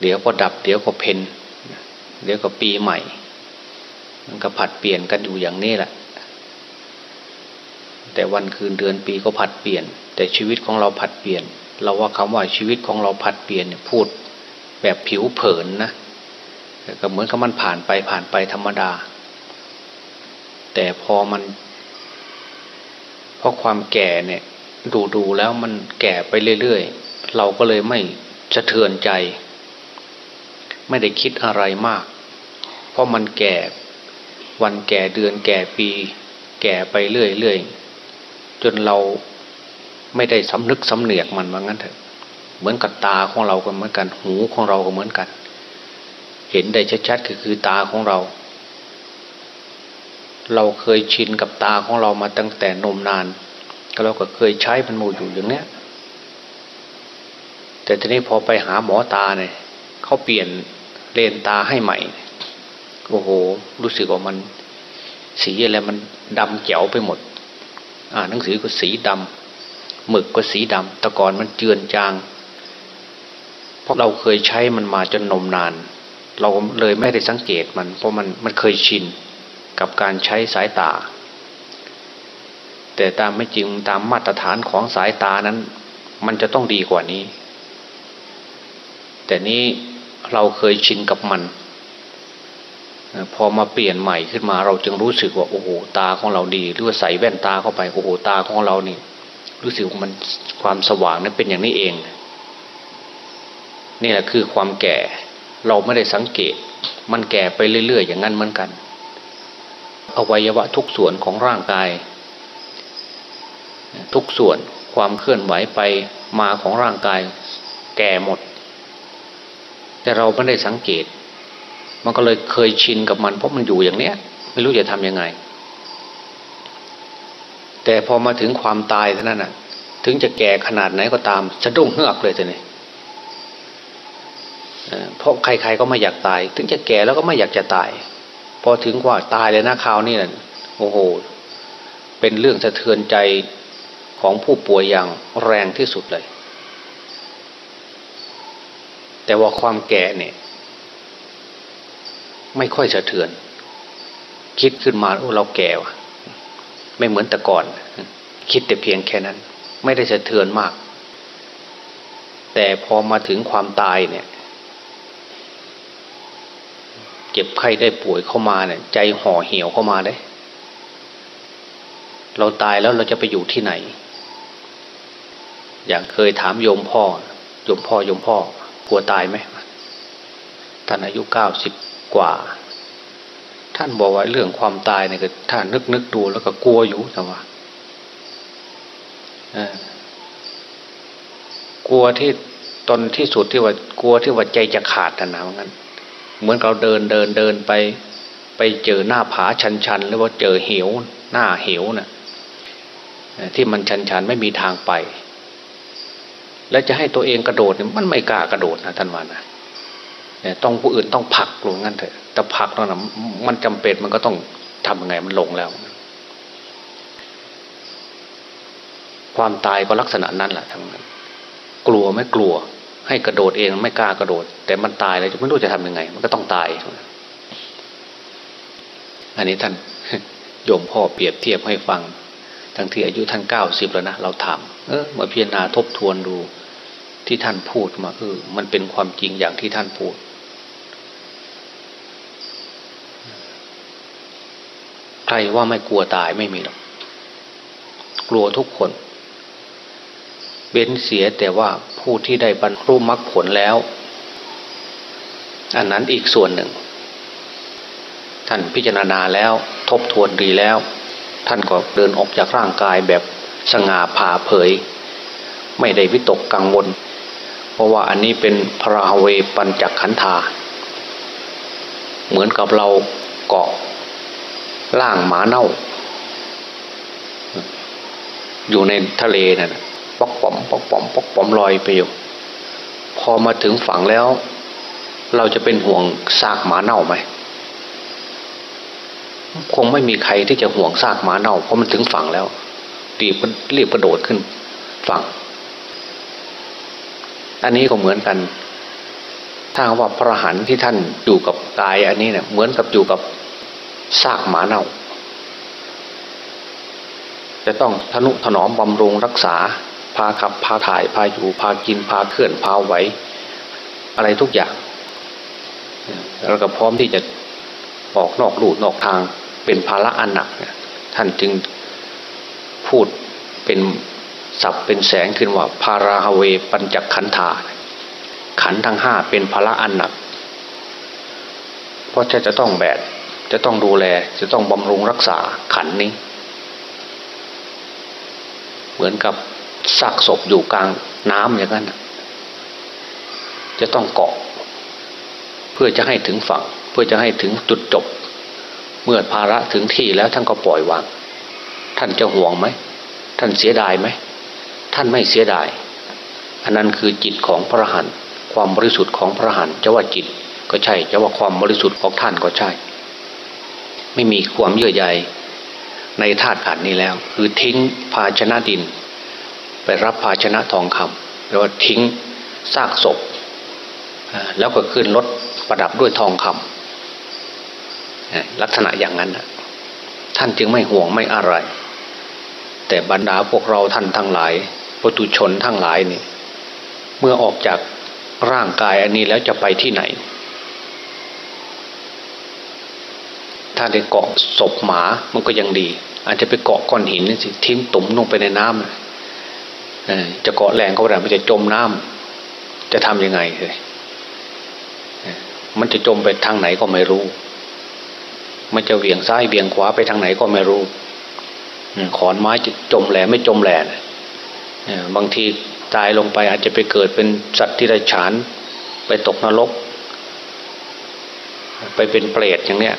เดี๋ยวก็ดับ เดี๋ยวก็เพนเดี๋ยวก็ปีใหม่ มันก็ผัดเปลี่ยนกันอยู่อย่างนี้แหละ แต่วันคืนเดือนปีก็ผัดเปลี่ยน แต่ชีวิตของเราผัดเปลี่ยน เราว่าคำว่าชีวิตของเราผัดเปลี่ยนเนี่ยพูดแบบผิวเผินนะก็เหมือนกับมันผ่านไปผ่านไปธรรมดา แต่พอมันเพราะความแก่เนี่ย ดูดูแล้วมันแก่ไปเรื่อยๆ เราก็เลยไม่สะเทือนใจ ไม่ได้คิดอะไรมาก เพราะมันแก่ วันแก่เดือนแก่ปี แก่ไปเรื่อยๆจนเราไม่ได้สำนึกสำเนียกมันว่างั้นเถอะ เหมือนกับตาของเราก็เหมือนกัน หูของเราก็เหมือนกัน เห็นได้ชัดๆก็คือตาของเรา เราเคยชินกับตาของเรามาตั้งแต่นมนานก็เราก็เคยใช้มันมูอยู่อย่างเนี้ย แต่ทีนี้พอไปหาหมอตาเนี่ยเขาเปลี่ยน เลนตาให้ใหม่ โอ้โห รู้สึกว่ามัน สีอะไรมันดำแจ๋วไปหมด อ่าหนังสือก็สีดำหมึกก็สีดำตะกอนมันเจือนจาง เพราะเราเคยใช้มันมาจนนมนาน เราเลยไม่ได้สังเกตมัน เพราะมันมันเคยชินกับการใช้สายตา แต่ตามไม่จริงตามมาตรฐานของสายตานั้น มันจะต้องดีกว่านี้ แต่นี้ เราเคยชินกับมัน พอมาเปลี่ยนใหม่ขึ้นมา เราจึงรู้สึกว่าโอ้โหตาของเราดีหรือว่าใส่แว่นตาเข้าไปโอ้โหตาของเรานี่ รู้สึกว่ามันความสว่างนั้นเป็นอย่างนี้เอง นี่แหละคือความแก่เราไม่ได้สังเกต มันแก่ไปเรื่อยๆ อย่างนั้นเหมือนกัน อวัยวะทุกส่วนของร่างกาย ทุกส่วนความเคลื่อนไหวไปมาของร่างกาย แก่หมด แต่เราไม่ได้สังเกต มันก็เลยเคยชินกับมัน เพราะมันอยู่อย่างเนี้ย ไม่รู้จะทำยังไง แต่พอมาถึงความตายเท่านั้นน่ะ ถึงจะแก่ขนาดไหนก็ตามสะดุ้งเฮือกเลยทีนี้เพราะใคร ๆ ก็ไม่อยากตาย ถึงจะแก่แล้วก็ไม่อยากจะตาย พอถึงว่าตายเลยนะคราวนี้น่ะโอ้โห เป็นเรื่องสะเทือนใจของผู้ป่วยอย่างแรงที่สุดเลย แต่ว่าความแก่เนี่ย ไม่ค่อยสะเทือน คิดขึ้นมาโอ้เราแก่วะไม่เหมือนแต่ก่อน คิดแต่เพียงแค่นั้น ไม่ได้สะเทือนมาก แต่พอมาถึงความตายเนี่ย เจ็บไข้ได้ป่วยเข้ามาเนี่ย ใจห่อเหี่ยวเข้ามาได้เราตายแล้วเราจะไปอยู่ที่ไหน อย่างเคยถามโยมพ่อโยมพ่อโยมพ่อ กลัวตายไหมท่านอายุเก้าสิบกว่า ท่านบอกว่าเรื่องความตายเนี่ยคือท่านนึกนึกดูแล้วก็กลัวอยู่แต่ว่ากลัวที่ตอนที่สุดที่ว่ากลัวที่ว่าใจจะขาดนะเหมือนกันเหมือนเราเดินเดินเดินไป ไปเจอหน้าผาชันชันหรือว่าเจอเหวหน้าเหวนะ่ะที่มันชันชันไม่มีทางไป แล้วจะให้ตัวเองกระโดดเนี่ยมันไม่กล้ากระโดดนะท่านว่านะเนี่ยต้องผู้อื่นต้องผลักลงงั้นเถอะแต่ผลักแล้วนะมันจำเป็นมันก็ต้องทำยังไงมันลงแล้ว ความตายก็ลักษณะนั้นแหละทั้งนั้นกลัวไม่กลัว ให้กระโดดเองไม่กล้ากระโดด แต่มันตายเลยไม่รู้จะทำยังไง มันก็ต้องตาย อันนี้ท่านโยมพ่อเปรียบเทียบให้ฟัง ทั้งที่อายุท่านเก้าสิบแล้วนะเราทำเออมาพิจารณาทบทวนดู ที่ท่านพูดมาเออมันเป็นความจริงอย่างที่ท่านพูด ใครว่าไม่กลัวตายไม่มีหรอก กลัวทุกคนเบ้นเสียแต่ว่าผู้ที่ได้บรรลุมรรคผลแล้ว อันนั้นอีกส่วนหนึ่ง ท่านพิจารณาแล้วทบทวนดีแล้ว ท่านก็เดินออกจากร่างกายแบบสง่าผ่าเผย ไม่ได้วิตกกังวล ราะว่าอันนี้เป็นพระเวปัญจขันธา เหมือนกับเราเกาะล่างหมาเน่า อยู่ในทะเลนะ่ะปอกปอมปอกปอมปอกปอมลอยไปอยู่พอมาถึงฝั่งแล้ว เราจะเป็นห่วงซากหมาเน่าไหมคงไม่มีใครที่จะห่วงซากหมาเน่าเพราะมันถึงฝั่งแล้วรีบรีบกระโดดขึ้นฝั่ง อันนี้ก็เหมือนกัน ถ้าว่าพระหันที่ท่านอยู่กับกายอันนี้เนี่ยเหมือนกับอยู่กับซากหมาเน่า จะต้องทนุถนอมบำรุงรักษา พาขับพาถ่ายพาอยู่พากินพาเคลื่อนพาไหวอะไรทุกอย่างแล้วก็พร้อมที่จะออกนอกลูดนอกทางเป็นภาระอันหนักท่านจึงพูดเป็น ศัพท์เป็นแสงขึ้นว่าพาราฮเวปัญจขันธาขันทั้งห้าเป็นภาระอันหนัก เพราะจะจะต้องแบกจะต้องดูแลจะต้องบำรุงรักษาขันนี้ เหมือนกับซากศพอยู่กลางน้ำอย่างนั้นจะต้องเกาะ เพื่อจะให้ถึงฝั่ง เพื่อจะให้ถึงจุดจบ เมื่อภาระถึงที่แล้วท่านก็ปล่อยวาง ท่านจะห่วงไหม ท่านเสียดายไหม ท่านไม่เสียดาย อันนั้นคือจิตของพระหันความบริสุทธิ์ของพระหันจะว่าจิตก็ใช่จะว่าความบริสุทธิ์ของท่านก็ใช่ ไม่มีความเยื่อใยในธาตุขันนี้แล้ว คือทิ้งภาชนะดิน ไปรับภาชนะทองคำหรือว่าทิ้งซากศพ แล้วก็ขึ้นรถประดับด้วยทองคำลักษณะอย่างนั้นท่านจึงไม่ห่วงไม่อะไร แต่บรรดาพวกเราท่านทั้งหลาย ปุถุชนทั้งหลายนี่ เมื่อออกจากร่างกายอันนี้แล้วจะไปที่ไหน ถ้าได้เกาะศพหมามันก็ยังดี อาจจะไปเกาะก้อนหินนี่สิทิ้งตุ่มลงไปในน้ำจะเกาะแรงก็ได้มันจะจมน้ำจะทำยังไงเลยมันจะจมไปทางไหนก็ไม่รู้ มันจะเวียงซ้ายเวียงขวาไปทางไหนก็ไม่รู้ขอนไม้จะจมแหลไม่จมแหล บางทีตายลงไปอาจจะไปเกิดเป็นสัตว์ที่ได้ฉาน ไปตกนรก ไปเป็นเปรตอย่างเนี้ย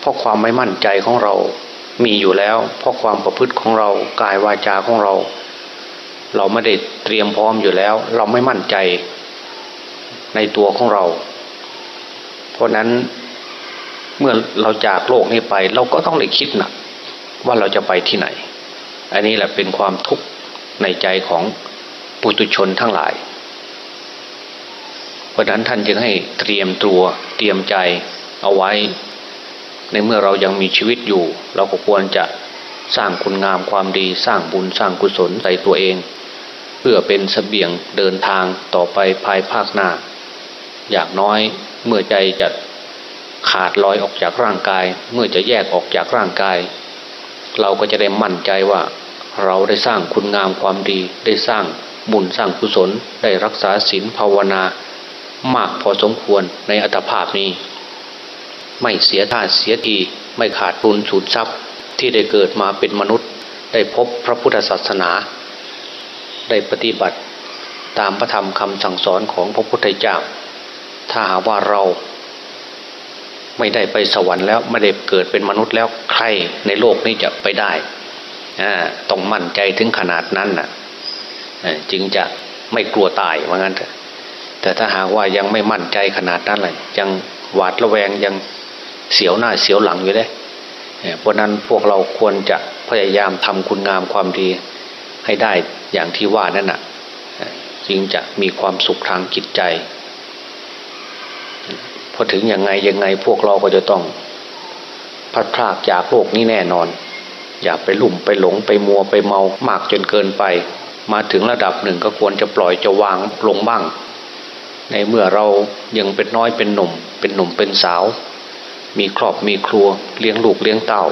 เพราะความไม่มั่นใจของเรามีอยู่แล้ว เพราะความประพฤติของเรากายวาจาของเรา เราไม่ได้เตรียมพร้อมอยู่แล้ว เราไม่มั่นใจในตัวของเรา เพราะนั้นเมื่อเราจากโลกนี้ไป เราก็ต้องได้คิดหนะว่าเราจะไปที่ไหน อันนี้แหละเป็นความทุกข์ ในใจของปุตุชนทั้งหลาย เพราะนั้นท่านจึงให้เตรียมตัวเตรียมใจเอาไว้ ในเมื่อเรายังมีชีวิตอยู่ เราก็ควรจะสร้างคุณงามความดีสร้างบุญสร้างกุศลใส่ตัวเอง เพื่อเป็นสเสบียงเดินทางต่อไปภายภาคหน้า อย่างน้อยเมื่อใจจะขาดลอยออกจากร่างกาย เมื่อจะแยกออกจากร่างกาย เราก็จะได้มั่นใจว่า เราได้สร้างคุณงามความดีได้สร้างบุญสร้างกุศลได้รักษาศีลภาวนามากพอสมควรในอัตภาพนี้ ไม่เสียท่าเสียทีไม่ขาดทุนสูญทรัพย์ที่ได้เกิดมาเป็นมนุษย์ ได้พบพระพุทธศาสนา ได้ปฏิบัติตามพระธรรมคำสั่งสอนของพระพุทธเจ้า ถ้าหาว่าเราไม่ได้ไปสวรรค์แล้วไม่ได้เกิดเป็นมนุษย์แล้วใครในโลกนี้จะไปได้ ต้องมั่นใจถึงขนาดนั้นน่ะจึงจะไม่กลัวตายว่างั้นแต่ถ้าหากว่ายังไม่มั่นใจขนาดนั้นเลยยังหวาดระแวงยังเสียวหน้าเสียวหลังอยู่เลยเพราะนั้นพวกเราควรจะพยายามทำคุณงามความดีให้ได้อย่างที่ว่านั่นน่ะจึงจะมีความสุขทางจิตใจพอถึงยังไงยังไงพวกเราก็จะต้องพัดพลากจากโลกนี้แน่นอน อย่าไปลุ่มไปหลงไปมัวไปเมามากจนเกินไป มาถึงระดับหนึ่งก็ควรจะปล่อยจะวางลงบ้าง ในเมื่อเรายังเป็นน้อยเป็นหนุ่ม เป็นหนุ่มเป็นสาว มีครอบมีครัวเลี้ยงลูกเลี้ยงเต้า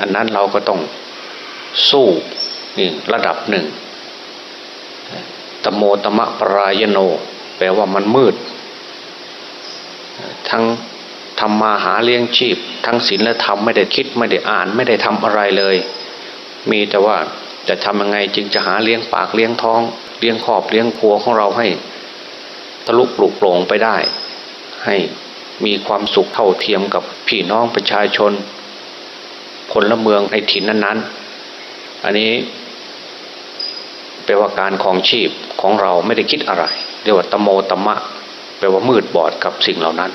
อันนั้นเราก็ต้องสู้นี่ระดับหนึ่งตโมตมะปรายโน แปลว่ามันมืด ทั้ง ทำมาหาเลี้ยงชีพ ทั้งศีลและธรรมไม่ได้คิดไม่ได้อ่านไม่ได้ทำอะไรเลย มีแต่ว่าจะทำยังไงจึงจะหาเลี้ยงปากเลี้ยงท้อง เลี้ยงขอบเลี้ยงครัวของเราให้ทะลุปลุกโปร่งไปได้ ให้มีความสุขเท่าเทียมกับพี่น้องประชาชนพลเมืองในถิ่นนั้นๆ อันนี้แปลว่าการของชีพของเราไม่ได้คิดอะไร เรียกว่าตโมตมะ แปลว่ามืดบอดกับสิ่งเหล่านั้น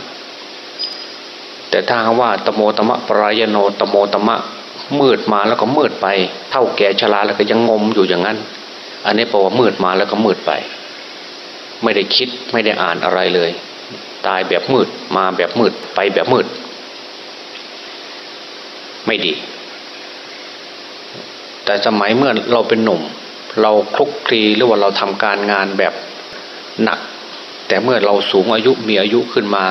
แต่ถ้าว่าตโมตมะปรายโนตโมตมะมืดมาแล้วก็มืดไป เท่าแก่ชราแล้วก็ยังงมอยู่อย่างนั้น อันนี้แปลว่ามืดมาแล้วก็มืดไป ไม่ได้คิดไม่ได้อ่านอะไรเลย ตายแบบมืดมาแบบมืดไปแบบมืด ไม่ดี แต่สมัยเมื่อเราเป็นหนุ่ม เราคลุกคลีหรือว่าเราทำการงานแบบหนัก แต่เมื่อเราสูงอายุมีอายุขึ้นมา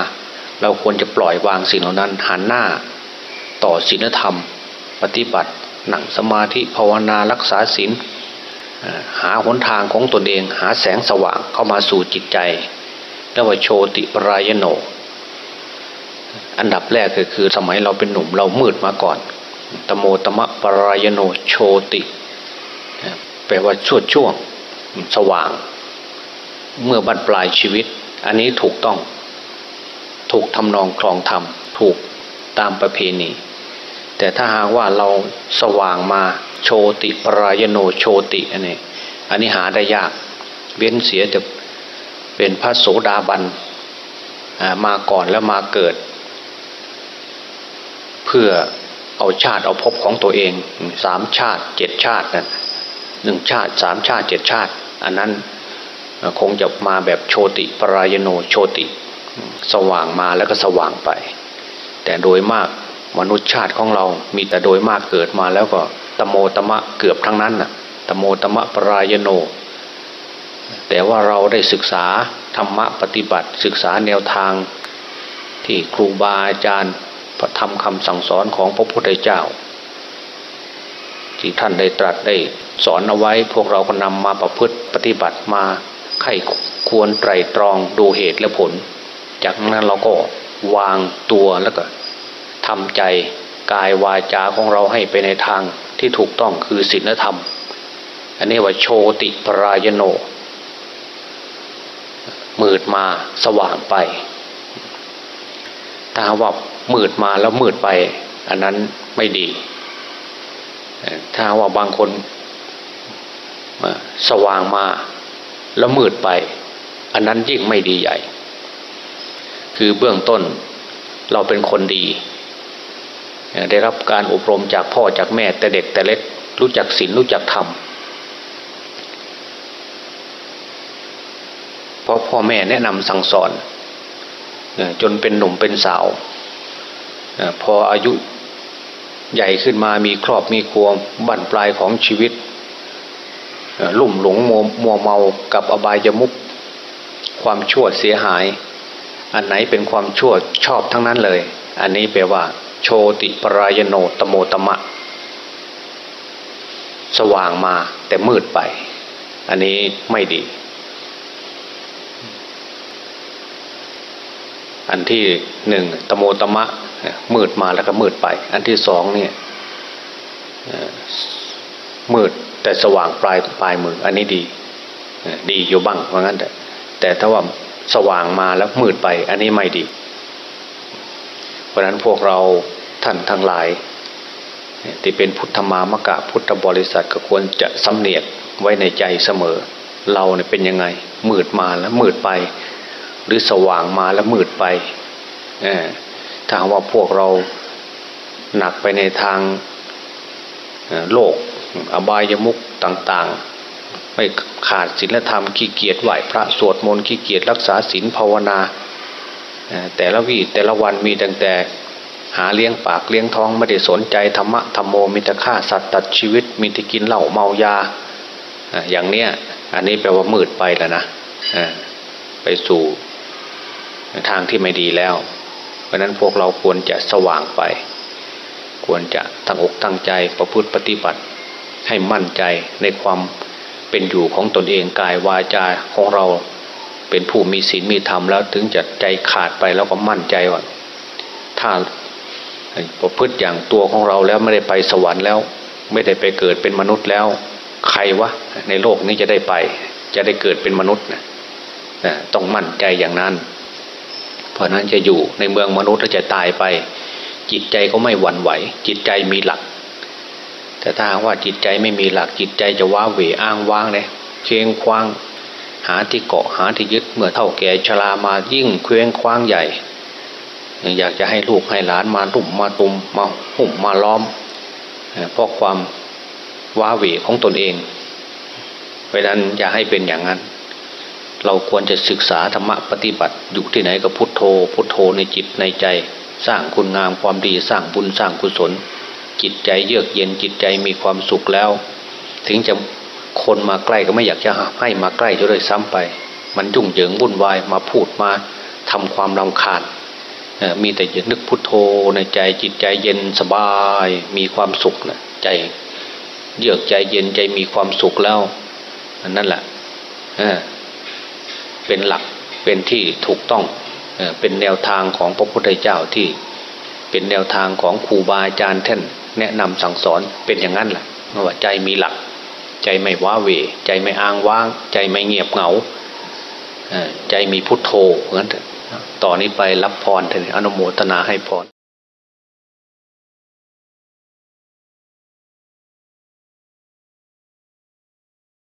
เราควรจะปล่อยวางสิ่งเหล่านั้นหันหน้า ต่อศีลธรรม ปฏิบัติหนังสมาธิภาวนารักษาศีลหาหนทางของตนเองหาแสงสว่างเข้ามาสู่จิตใจเรียกว่าโชติปรายโน อันดับแรกก็คือสมัยเราเป็นหนุ่มเรามืดมาก่อน ตโมตมะปรายโนโชติ แปลว่าช่วช่วงสว่าง เมื่อบัรปลายชีวิต อันนี้ถูกต้อง ถูกทำนองคลองธรรมถูกตามประเพณี แต่ถ้าหากว่าเราสว่างมาโชติปรายโนโชติอันนี้อันนี้หาได้ยาก เว้นเสียจะเป็นพระโสดาบันมาก่อนแล้วมาเกิด เพื่อเอาชาติเอาภพของตัวเองสามชาติเจ็ดชาตินั่นหนึ่งชาติสามชาติเจ็ดชาติ อันนั้นคงจะมาแบบโชติปรายโนโชติ สว่างมาแล้วก็สว่างไป แต่โดยมากมนุษย์ชาติของเรา มีแต่โดยมากเกิดมาแล้วก็ตโมตมะเกือบทั้งนั้นน่ะตโมตมะปรายโน แต่ว่าเราได้ศึกษาธรรมะปฏิบัติ ศึกษาแนวทางที่ครูบาอาจารย์พระธรรมคำสั่งสอนของพระพุทธเจ้า ที่ท่านได้ตรัสได้สอนเอาไว้ พวกเราก็นำมาประพฤติปฏิบัติมาไข้ควรไตรตรองดูเหตุและผล จากนั้นเราก็วางตัวแล้วก็ทำใจกายวาจาของเราให้ไปในทางที่ถูกต้องคือศีลธรรม อันนี้ว่าโชติปรายโน มืดมาสว่างไปถ้าว่ามืดมาแล้วมืดไป อันนั้นไม่ดี ถ้าว่าบางคนสว่างมาแล้วมืดไป อันนั้นยิ่งไม่ดีใหญ่ คือเบื้องต้นเราเป็นคนดี ได้รับการอบรมจากพ่อจากแม่แต่เด็กแต่เล็กรู้จักศีลรู้จักธรรมเพราะพ่อแม่แนะนำสั่งสอน จนเป็นหนุ่มเป็นสาว พออายุใหญ่ขึ้นมามีครอบมีครัวบั้นปลายของชีวิต ลุ่มหลงมัวมัวเมากับอบายมุกความชั่วเสียหาย อันไหนเป็นความชั่วชอบทั้งนั้นเลย อันนี้แปลว่า โชติปรายโนตโมตมะ สว่างมาแต่มืดไป อันนี้ไม่ดี อันที่หนึ่งตโมตมะมืดมาแล้วก็มืดไป อันที่สองเนี่ยมืดแต่สว่างปลายปลายมือ อันนี้ดี ดีอยู่บ้างว่าะงั้นแต่แต่ถ้าว่า สว่างมาแล้วมืดไป อันนี้ไม่ดี เพราะนั้นพวกเราท่านทั้งหลายที่เป็นพุทธมามกะพุทธบริษัทก็ควรจะสำเนียกไว้ในใจเสมอ เราเนี่ยเป็นยังไง มืดมาแล้วมืดไป หรือสว่างมาแล้วมืดไปถ้าว่าพวกเราหนักไปในทางโลก อบายมุกต่าง ๆ ไม่ขาดศีลธรรมขี้เกียจไหวพระสวดมนต์ขี้เกียจรักษาศีลภาวนา แต่ละวีแต่ละวันมีตั้งแต่หาเลี้ยงปากเลี้ยงท้องไม่ได้สนใจธรรมะธรรมโมมิตรฆ่าสัตว์ตัดชีวิตมีแต่กินเหล้าเมายาอย่างเนี้ยอันนี้แปลว่ามืดไปแล้วนะไปสู่ทางที่ไม่ดีแล้ว เพราะนั้นพวกเราควรจะสว่างไป ควรจะตั้งอกตั้งใจประพฤติปฏิบัติให้มั่นใจในความ เป็นอยู่ของตนเองกายวาจาของเราเป็นผู้มีศีลมีธรรมแล้วถึงจะใจขาดไปแล้วก็มั่นใจว่าถ้าประพฤติอย่างตัวของเราแล้วไม่ได้ไปสวรรค์แล้ว ไม่ได้ไปเกิดเป็นมนุษย์แล้ว ใครวะในโลกนี้จะได้ไป จะได้เกิดเป็นมนุษย์นะต้องมั่นใจอย่างนั้น เพราะนั้นจะอยู่ในเมืองมนุษย์ถ้าจะตายไป จิตใจก็ไม่หวั่นไหว จิตใจมีหลัก แต่ถ้าว่าจิตใจไม่มีหลักจิตใจจะว้าเหวอ้างว้างเลยเคียงคว้าง หาที่เกาะหาที่ยึดเมื่อเท่าแก่ชรามายิ่งเคว้งคว้างใหญ่ อยากจะให้ลูกให้หลานมาตุ่มมาตุมมาหุ่มมาล้อมเพราะความว้าเหวของตนเองเพราะนั้นอย่าให้เป็นอย่างนั้น เราควรจะศึกษาธรรมะปฏิบัติอยู่ที่ไหนก็พุทโธ พุทโธในจิตในใจ สร้างคุณงามความดีสร้างบุญสร้างกุศล จิตใจเยือกเย็นจิตใจมีความสุขแล้ว ถึงจะคนมาใกล้ก็ไม่อยากจะให้มาใกล้จะเลยซ้ำไป มันยุ่งเหยิงวุ่นวายมาพูดมาทำความรำคาญมีแต่จะนึกพุทโธในใจจิตใจเย็นสบายมีความสุขนะใจเยือกใจเย็นใจมีความสุขแล้วนั่นแหละเป็นหลักเป็นที่ถูกต้องเป็นแนวทางของพระพุทธเจ้าที่ เป็นแนวทางของครูบาอาจารย์ท่านแนะนำสั่งสอนเป็นอย่างนั้นแหละว่าใจมีหลัก ใจไม่ว้าเว ใจไม่อ้างว้าง ใจไม่เงียบเหงาใจมีพุทโธงั้นต่อนนี้ไปรับพรเถอะอนุโมทนาให้พร